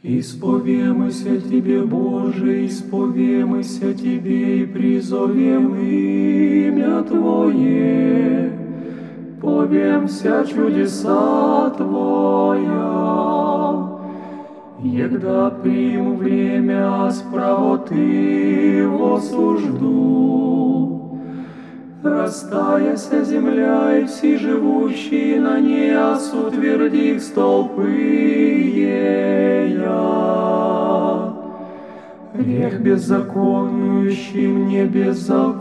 Исповемся Тебе, Боже, исповемся Тебе и призовем имя Твое. Повемся чудеса Твоя. Егда приму время с правоты восужду. Растаяся земля и все живущие на ней, осутвердих столпы ея. Грех беззаконующим не беззаконуйте,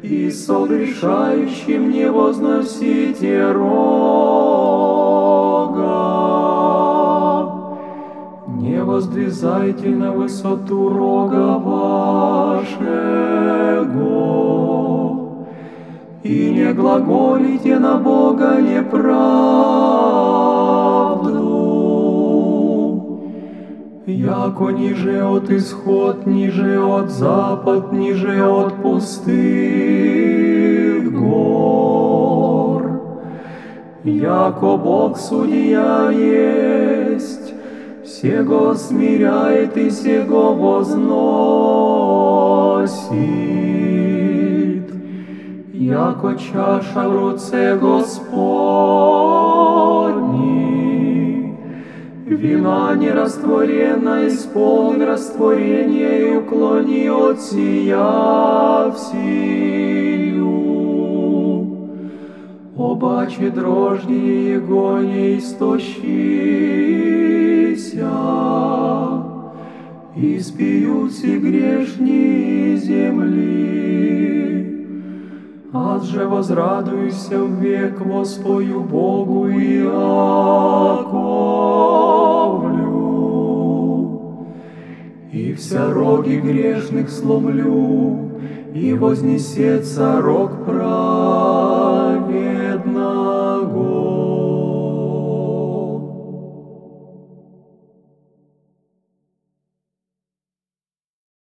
и согрешающим не возносите рога. Не воздвизайте на высоту рога вашего, и не глаголите на Бога неправду. Яко ниже от исход, ниже от запад, ниже от пустых гор. Яко Бог судья есть, сего смиряет и сего возносит. Яко чаша в руце Господней, вина нерастворенна, исполни растворение и уклони от сия всию. Обаче дрожни его не истощися, и спьются грешни земли. Аз же возрадуйся век воспою Богу и Яковлю. И вся роги грешных сломлю, и вознесется рог прав.